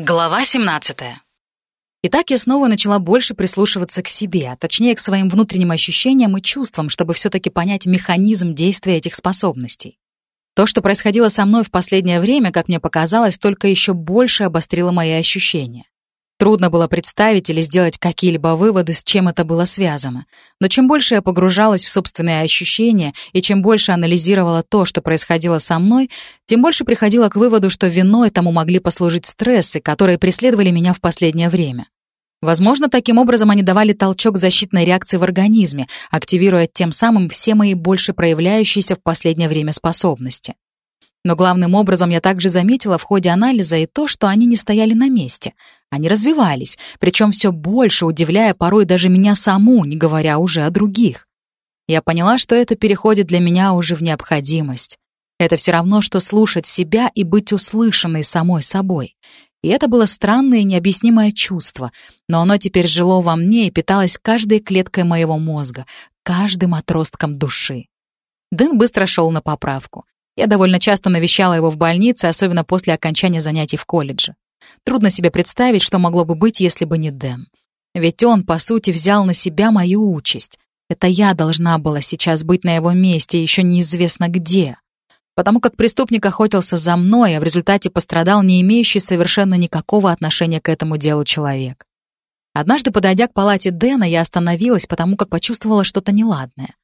Глава 17. Итак, я снова начала больше прислушиваться к себе, а точнее к своим внутренним ощущениям и чувствам, чтобы все-таки понять механизм действия этих способностей. То, что происходило со мной в последнее время, как мне показалось, только еще больше обострило мои ощущения. Трудно было представить или сделать какие-либо выводы, с чем это было связано. Но чем больше я погружалась в собственные ощущения и чем больше анализировала то, что происходило со мной, тем больше приходила к выводу, что виной тому могли послужить стрессы, которые преследовали меня в последнее время. Возможно, таким образом они давали толчок защитной реакции в организме, активируя тем самым все мои больше проявляющиеся в последнее время способности. Но главным образом я также заметила в ходе анализа и то, что они не стояли на месте. Они развивались, причем все больше удивляя порой даже меня саму, не говоря уже о других. Я поняла, что это переходит для меня уже в необходимость. Это все равно, что слушать себя и быть услышанной самой собой. И это было странное и необъяснимое чувство, но оно теперь жило во мне и питалось каждой клеткой моего мозга, каждым отростком души. Дэн быстро шел на поправку. Я довольно часто навещала его в больнице, особенно после окончания занятий в колледже. Трудно себе представить, что могло бы быть, если бы не Дэн. Ведь он, по сути, взял на себя мою участь. Это я должна была сейчас быть на его месте, еще неизвестно где. Потому как преступник охотился за мной, а в результате пострадал не имеющий совершенно никакого отношения к этому делу человек. Однажды, подойдя к палате Дэна, я остановилась, потому как почувствовала что-то неладное.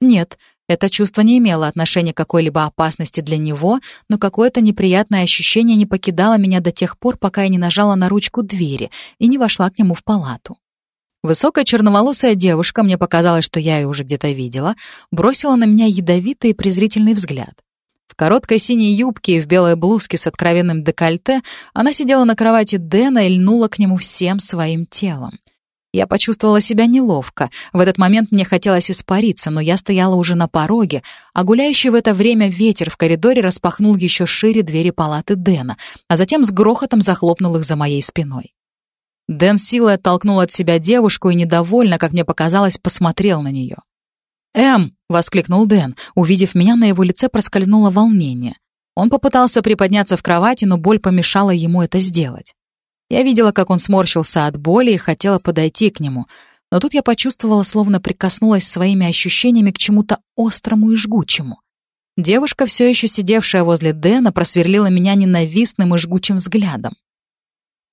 Нет, это чувство не имело отношения к какой-либо опасности для него, но какое-то неприятное ощущение не покидало меня до тех пор, пока я не нажала на ручку двери и не вошла к нему в палату. Высокая черноволосая девушка, мне показалось, что я ее уже где-то видела, бросила на меня ядовитый и презрительный взгляд. В короткой синей юбке и в белой блузке с откровенным декольте она сидела на кровати Дэна и льнула к нему всем своим телом. Я почувствовала себя неловко. В этот момент мне хотелось испариться, но я стояла уже на пороге, а гуляющий в это время ветер в коридоре распахнул еще шире двери палаты Дэна, а затем с грохотом захлопнул их за моей спиной. Дэн силой оттолкнул от себя девушку и недовольно, как мне показалось, посмотрел на нее. «Эм!» — воскликнул Дэн. Увидев меня, на его лице проскользнуло волнение. Он попытался приподняться в кровати, но боль помешала ему это сделать. Я видела, как он сморщился от боли и хотела подойти к нему, но тут я почувствовала, словно прикоснулась своими ощущениями к чему-то острому и жгучему. Девушка, все еще сидевшая возле Дэна, просверлила меня ненавистным и жгучим взглядом.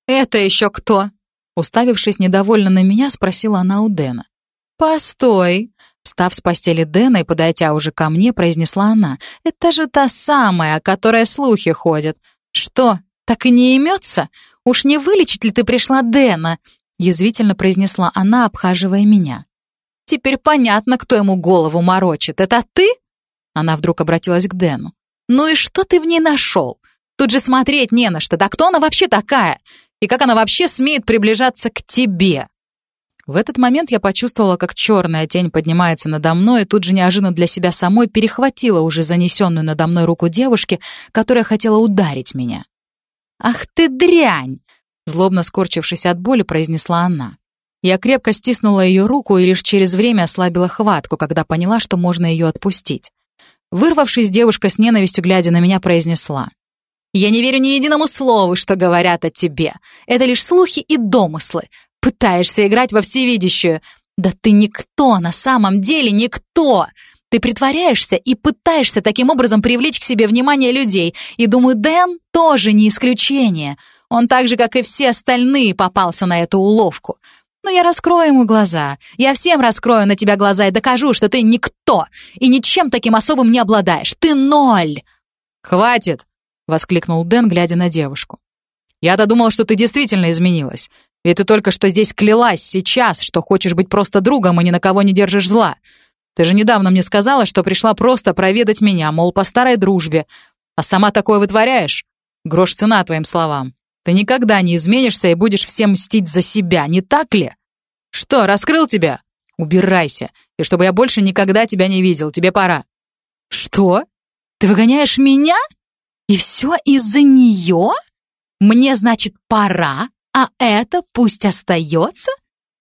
«Это еще кто?» Уставившись недовольно на меня, спросила она у Дэна. «Постой!» Встав с постели Дэна и подойдя уже ко мне, произнесла она. «Это же та самая, о которой слухи ходят. Что, так и не имется? «Уж не вылечить ли ты пришла Дэна?» — язвительно произнесла она, обхаживая меня. «Теперь понятно, кто ему голову морочит. Это ты?» Она вдруг обратилась к Дэну. «Ну и что ты в ней нашел? Тут же смотреть не на что. Да кто она вообще такая? И как она вообще смеет приближаться к тебе?» В этот момент я почувствовала, как черная тень поднимается надо мной, и тут же неожиданно для себя самой перехватила уже занесенную надо мной руку девушки, которая хотела ударить меня. «Ах ты дрянь!» Злобно скорчившись от боли, произнесла она. Я крепко стиснула ее руку и лишь через время ослабила хватку, когда поняла, что можно ее отпустить. Вырвавшись, девушка с ненавистью, глядя на меня, произнесла. «Я не верю ни единому слову, что говорят о тебе. Это лишь слухи и домыслы. Пытаешься играть во всевидящую. Да ты никто, на самом деле никто. Ты притворяешься и пытаешься таким образом привлечь к себе внимание людей. И думаю, Дэн тоже не исключение. Он так же, как и все остальные, попался на эту уловку. Но я раскрою ему глаза. Я всем раскрою на тебя глаза и докажу, что ты никто и ничем таким особым не обладаешь. Ты ноль!» «Хватит!» — воскликнул Дэн, глядя на девушку. «Я-то думал, что ты действительно изменилась. Ведь ты только что здесь клялась сейчас, что хочешь быть просто другом и ни на кого не держишь зла. Ты же недавно мне сказала, что пришла просто проведать меня, мол, по старой дружбе. А сама такое вытворяешь? Грош цена твоим словам. Ты никогда не изменишься и будешь всем мстить за себя, не так ли? Что, раскрыл тебя? Убирайся. И чтобы я больше никогда тебя не видел, тебе пора. Что? Ты выгоняешь меня? И все из-за нее? Мне, значит, пора, а это пусть остается?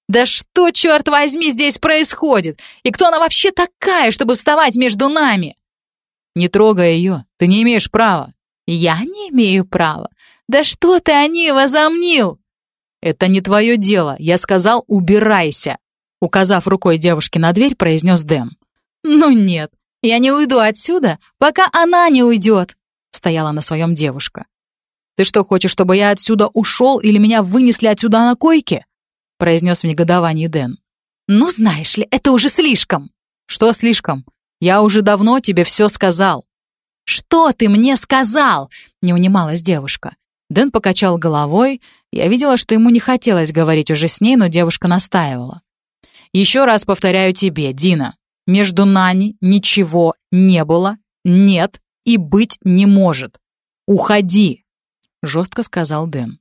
Да что, черт возьми, здесь происходит? И кто она вообще такая, чтобы вставать между нами? Не трогай ее, ты не имеешь права. Я не имею права. Да что ты о ней возомнил?» «Это не твое дело. Я сказал, убирайся!» Указав рукой девушке на дверь, произнес Дэн. «Ну нет, я не уйду отсюда, пока она не уйдет!» Стояла на своем девушка. «Ты что, хочешь, чтобы я отсюда ушел или меня вынесли отсюда на койке?» Произнес в негодовании Дэн. «Ну, знаешь ли, это уже слишком!» «Что слишком? Я уже давно тебе все сказал». «Что ты мне сказал?» — не унималась девушка. Дэн покачал головой. Я видела, что ему не хотелось говорить уже с ней, но девушка настаивала. «Еще раз повторяю тебе, Дина, между нами ничего не было, нет и быть не может. Уходи!» — жестко сказал Дэн.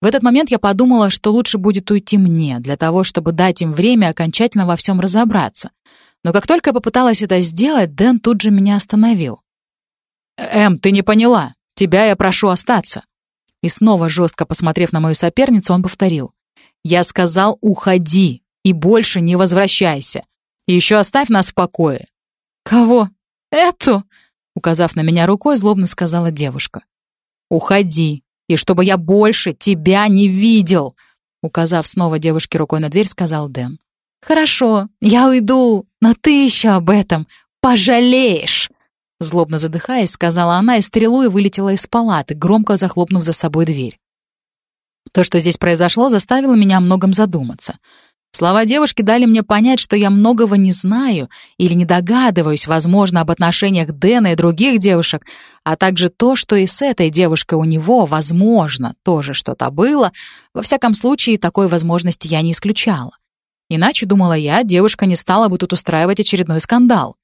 В этот момент я подумала, что лучше будет уйти мне, для того, чтобы дать им время окончательно во всем разобраться. Но как только я попыталась это сделать, Дэн тут же меня остановил. «Эм, ты не поняла. Тебя я прошу остаться». И снова, жестко посмотрев на мою соперницу, он повторил. «Я сказал, уходи и больше не возвращайся. И еще оставь нас в покое». «Кого? Эту?» Указав на меня рукой, злобно сказала девушка. «Уходи, и чтобы я больше тебя не видел!» Указав снова девушке рукой на дверь, сказал Дэн. «Хорошо, я уйду, но ты еще об этом пожалеешь!» Злобно задыхаясь, сказала она и стрелой вылетела из палаты, громко захлопнув за собой дверь. То, что здесь произошло, заставило меня о многом задуматься. Слова девушки дали мне понять, что я многого не знаю или не догадываюсь, возможно, об отношениях Дэна и других девушек, а также то, что и с этой девушкой у него, возможно, тоже что-то было. Во всяком случае, такой возможности я не исключала. Иначе, думала я, девушка не стала бы тут устраивать очередной скандал.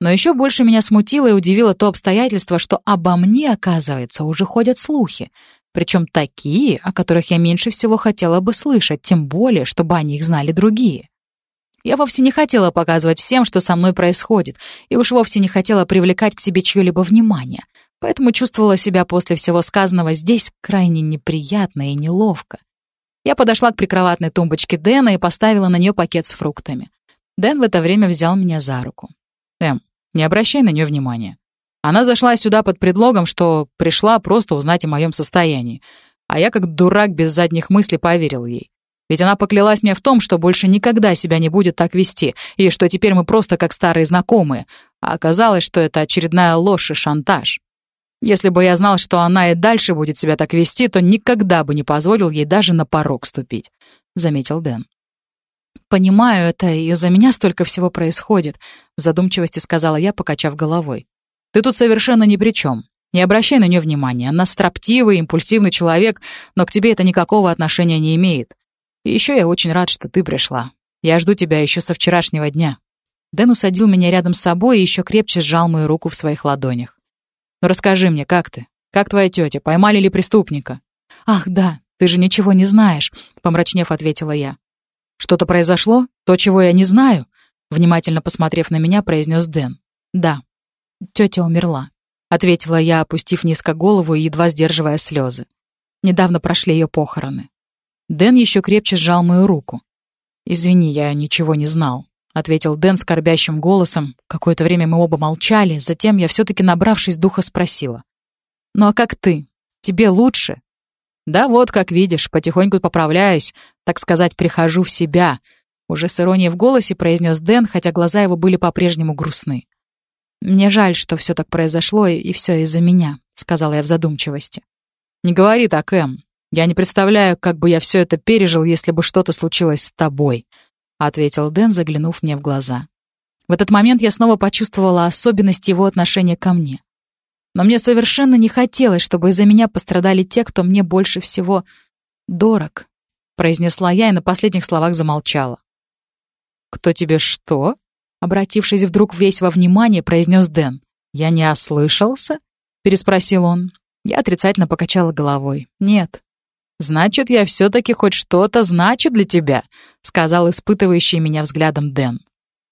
Но еще больше меня смутило и удивило то обстоятельство, что обо мне, оказывается, уже ходят слухи. Причем такие, о которых я меньше всего хотела бы слышать, тем более, чтобы о них знали другие. Я вовсе не хотела показывать всем, что со мной происходит, и уж вовсе не хотела привлекать к себе чье-либо внимание, поэтому чувствовала себя после всего сказанного здесь крайне неприятно и неловко. Я подошла к прикроватной тумбочке Дэна и поставила на нее пакет с фруктами. Дэн в это время взял меня за руку. «Эм, не обращай на нее внимания. Она зашла сюда под предлогом, что пришла просто узнать о моем состоянии. А я, как дурак, без задних мыслей поверил ей. Ведь она поклялась мне в том, что больше никогда себя не будет так вести, и что теперь мы просто как старые знакомые. А оказалось, что это очередная ложь и шантаж. Если бы я знал, что она и дальше будет себя так вести, то никогда бы не позволил ей даже на порог ступить», — заметил Дэн. «Понимаю это, из-за меня столько всего происходит», — в задумчивости сказала я, покачав головой. «Ты тут совершенно ни при чем. Не обращай на нее внимания. Она строптивый, импульсивный человек, но к тебе это никакого отношения не имеет. И еще я очень рад, что ты пришла. Я жду тебя еще со вчерашнего дня». Дэн усадил меня рядом с собой и еще крепче сжал мою руку в своих ладонях. «Ну расскажи мне, как ты? Как твоя тетя? Поймали ли преступника?» «Ах, да, ты же ничего не знаешь», — помрачнев ответила я. «Что-то произошло? То, чего я не знаю?» Внимательно посмотрев на меня, произнес Дэн. «Да, тетя умерла», — ответила я, опустив низко голову и едва сдерживая слезы. Недавно прошли ее похороны. Дэн еще крепче сжал мою руку. «Извини, я ничего не знал», — ответил Дэн скорбящим голосом. Какое-то время мы оба молчали, затем я все-таки, набравшись духа, спросила. «Ну а как ты? Тебе лучше?» «Да вот, как видишь, потихоньку поправляюсь, так сказать, прихожу в себя», уже с иронией в голосе произнес Дэн, хотя глаза его были по-прежнему грустны. «Мне жаль, что все так произошло, и все из-за меня», — сказала я в задумчивости. «Не говори так, Эм. Я не представляю, как бы я все это пережил, если бы что-то случилось с тобой», — ответил Дэн, заглянув мне в глаза. В этот момент я снова почувствовала особенность его отношения ко мне. Но мне совершенно не хотелось, чтобы из-за меня пострадали те, кто мне больше всего дорог произнесла я и на последних словах замолчала. «Кто тебе что?» Обратившись вдруг весь во внимание, произнес Дэн. «Я не ослышался?» Переспросил он. Я отрицательно покачала головой. «Нет». «Значит, я все-таки хоть что-то значу для тебя», сказал испытывающий меня взглядом Дэн.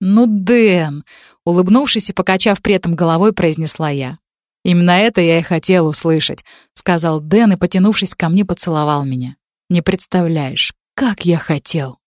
«Ну, Дэн!» Улыбнувшись и покачав при этом головой, произнесла я. «Именно это я и хотел услышать», — сказал Дэн и, потянувшись ко мне, поцеловал меня. Не представляешь, как я хотел.